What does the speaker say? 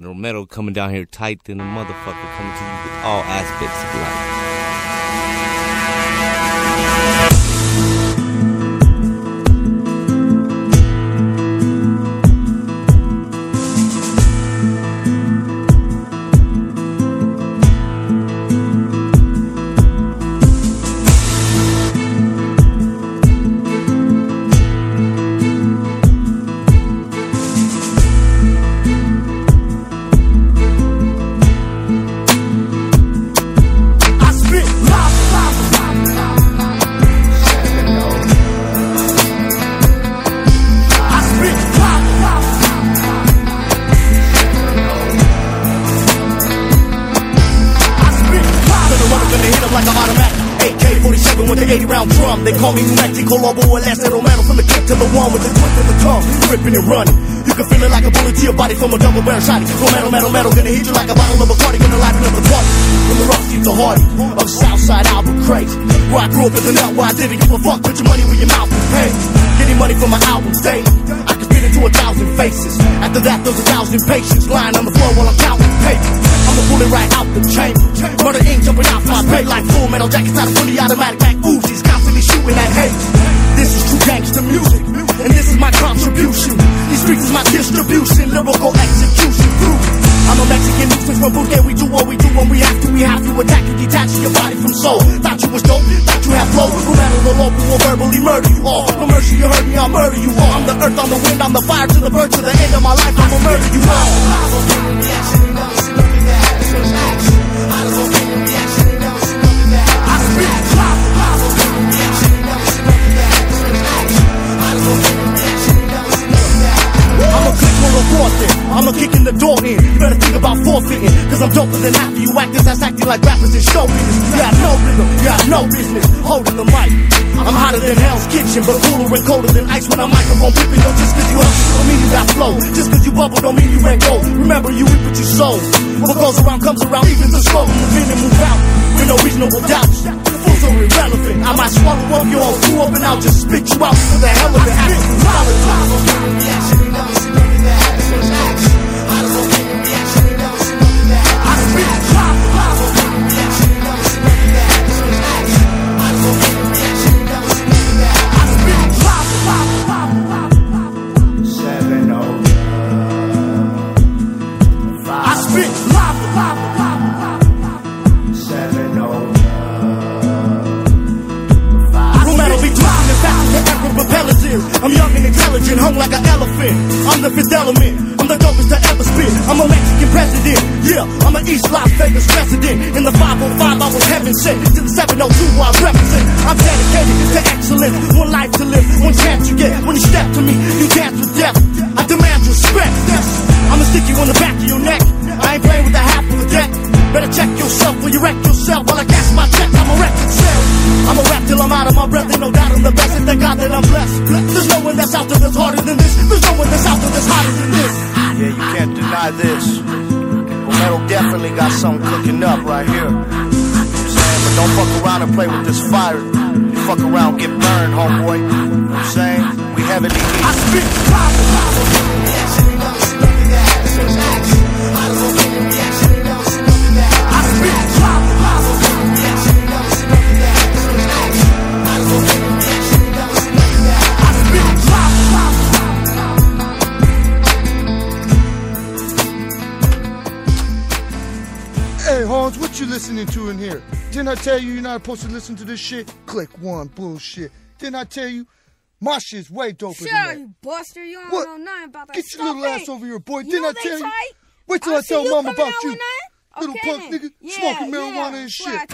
Romero coming down here tight than a motherfucker coming to you with all aspects of life. Gonna like an automatic. AK-47 with the 80 round drum. They call me Mexico Lobo or less than Romero from the kick to the one with the twist of the tongue. Ripping and running. You can feel it like a bullet to your body from a double barrel shot. Romero, metal, metal, metal, gonna hit you like a bottle of Bacardi, gonna liven up the party. From the rough to the hardy of Southside Crazy. Where I grew up as a nut, where I didn't give a fuck. Put your money where your mouth is paid. Getting money from my albums daily. I can spit into a thousand faces. After that, there's a thousand patients lying on the floor while I'm counting paper. I'ma right out the chamber. Murder ink jumping out my pay like full metal jackets out of fully automatic back Uzis, constantly shooting at hate. This is true gangster music, and this is my contribution. These streets is my distribution, lyrical execution. Proof. I'm a Mexican nuisance from Burque. We do what we do when we have to. We have to attack you, detach your body from soul. Thought you was dope, thought you had flow. No matter the local will verbally murder you all. No mercy, you heard me, I'll murder you all. I'm the earth, I'm the wind, I'm the fire to the bird, to the end of my life. I'ma murder you all. I'm doper than of you actors that's acting like rappers in show business. You have no rhythm, you have no business holding the mic. I'm hotter than Hell's Kitchen, but cooler and colder than ice when I'm microphone pipping. Yo, just cause you hustle don't mean you got flow. Just cause you bubble don't mean you ain't go. Remember, you reap what you sow. What goes around comes around, even the slow. Move in and move out with no reasonable doubts. Fools are irrelevant. I might swallow up your whole crew up and I'll just spit you out for the hell of it. I I'm an East Las Vegas resident. In the 505, I was heaven sent. To the 702, I represent. I'm dedicated to excellence. One life to live, one chance you get. When you step to me, you dance with death. I demand respect. I'ma stick you on the back of your neck. I ain't playing with the half of the deck. Better check yourself when you wreck yourself while I cash my check. I'm a record sale. I'm a rap till I'm out of my breath. Ain't no doubt I'm the best. And thank God that I'm blessed. There's no one that's out there that's harder than this. There's no one that's out there that's hotter than this. Yeah, you can't deny this. Romero definitely got something cooking up right here. You know what I'm saying? But don't fuck around and play with this fire. You fuck around, get burned, homeboy. You know what I'm saying? We heavily I spit live. Hey, Hans, what you listening to in here? Didn't I tell you you're not supposed to listen to this shit? Clika One, bullshit. Didn't I tell you? My shit's way doper Shut that. you buster. You don't What? know nothing about that. Get your Stop little it. ass over here, boy. You Didn't I tell you? tight? Wait till oh, I, see tell you mama about you. Little Okay punk nigga Yeah, smoking yeah, marijuana and shit.